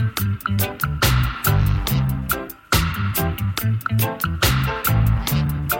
Thank you.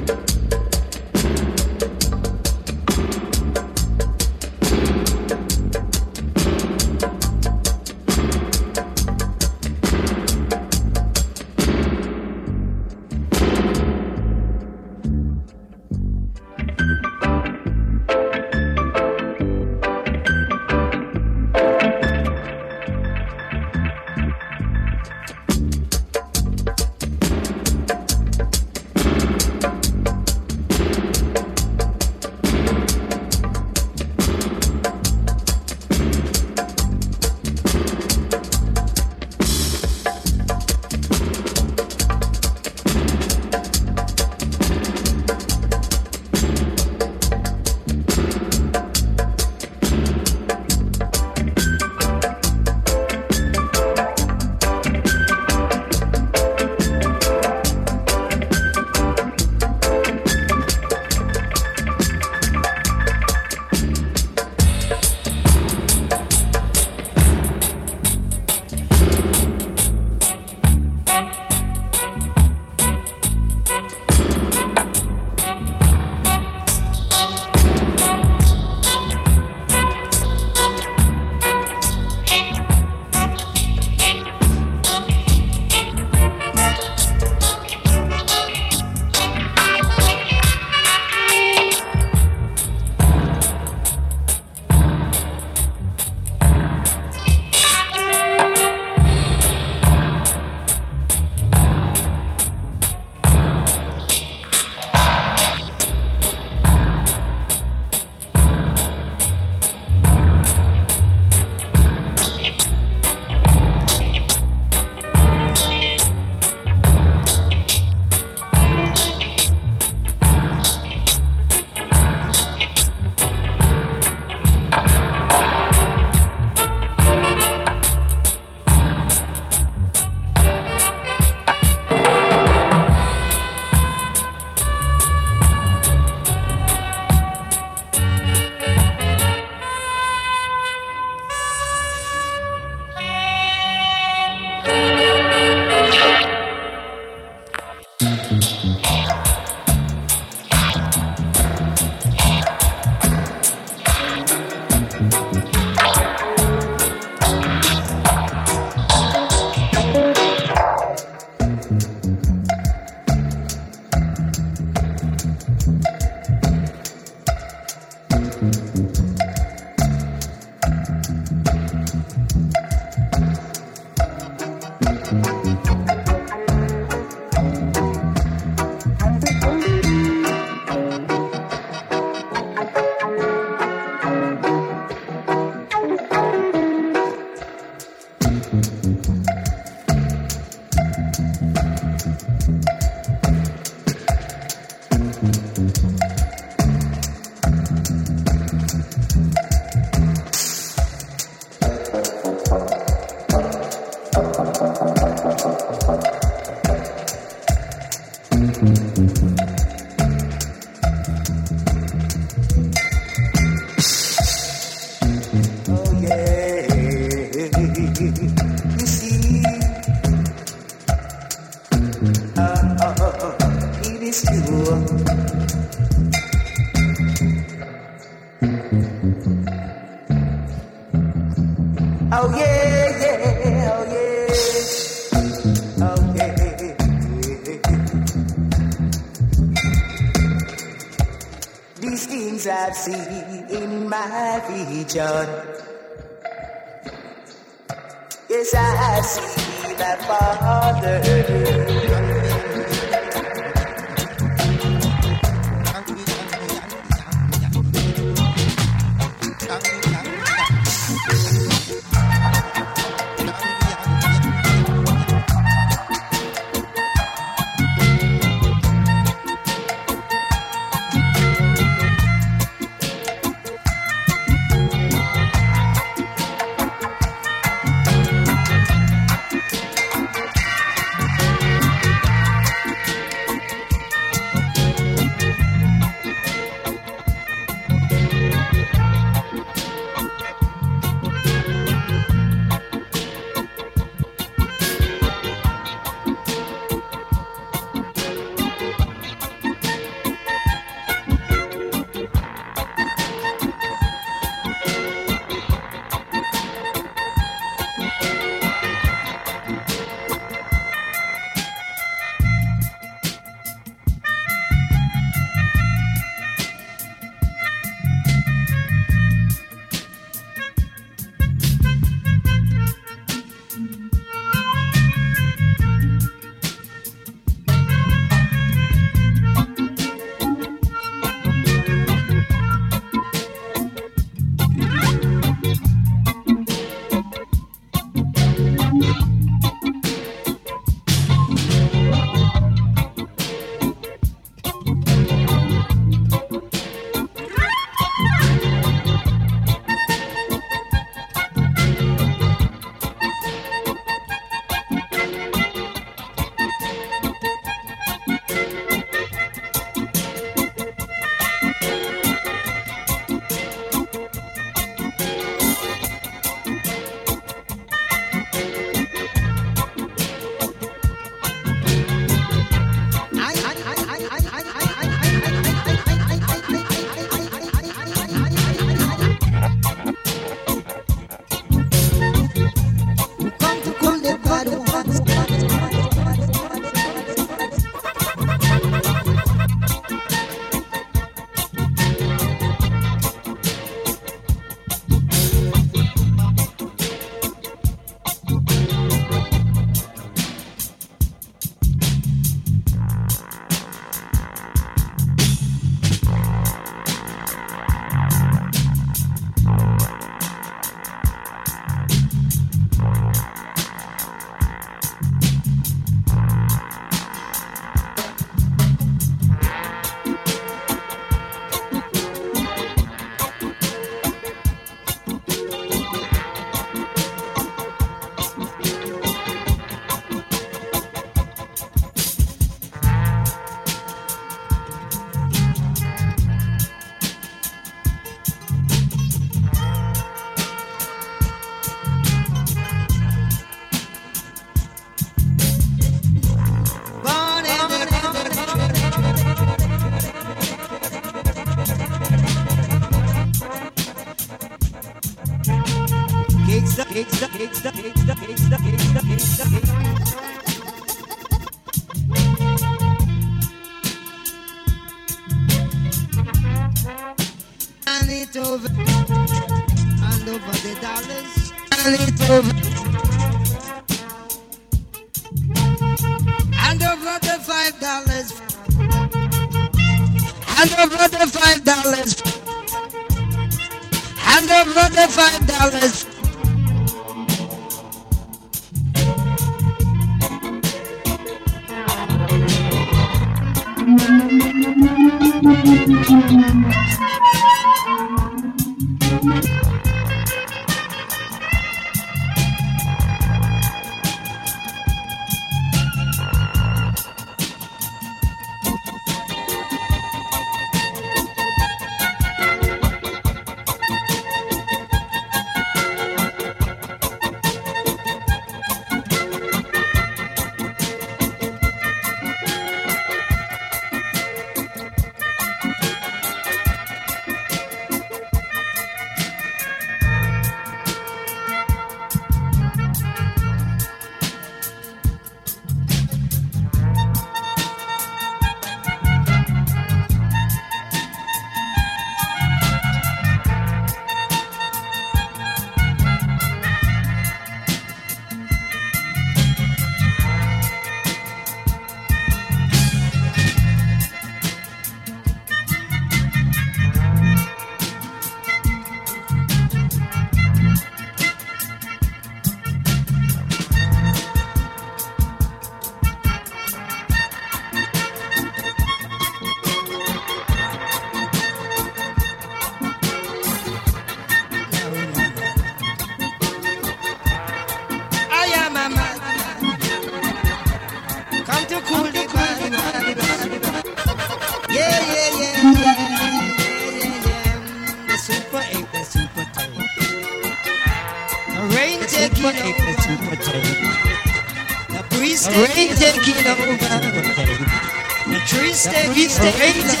Easter egg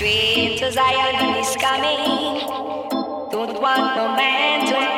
Dream to Zion is coming. Don't want no man to